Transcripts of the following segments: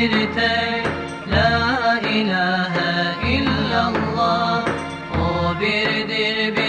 bir tek La ilahe illallah O birdir bir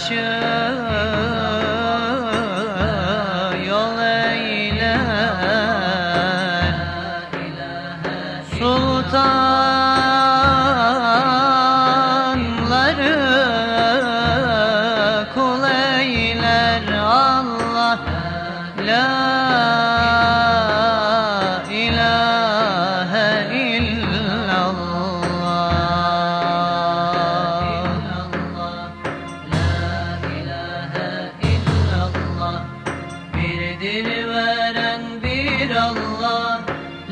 雪。Ümidini veren bir Allah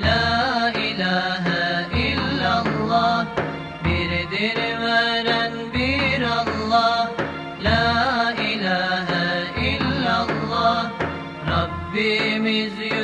La ilahe illallah. Biridini veren bir Allah La ilahe illallah. Rabbimiz yok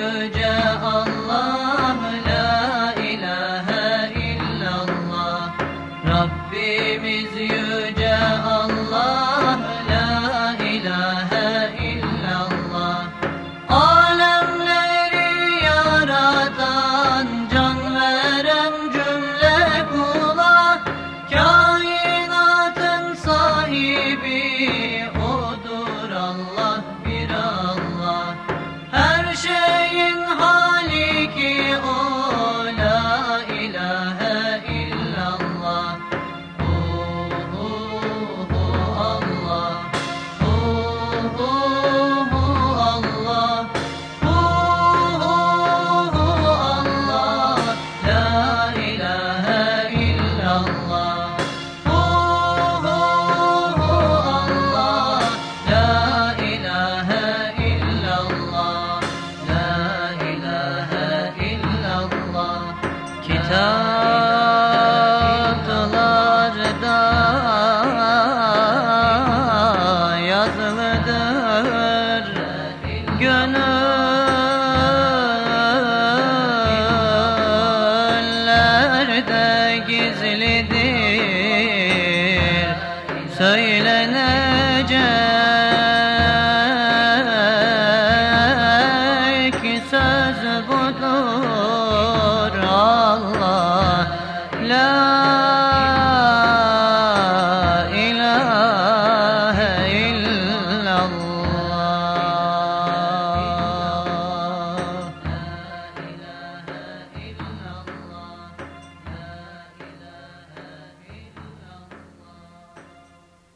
de gizlidir.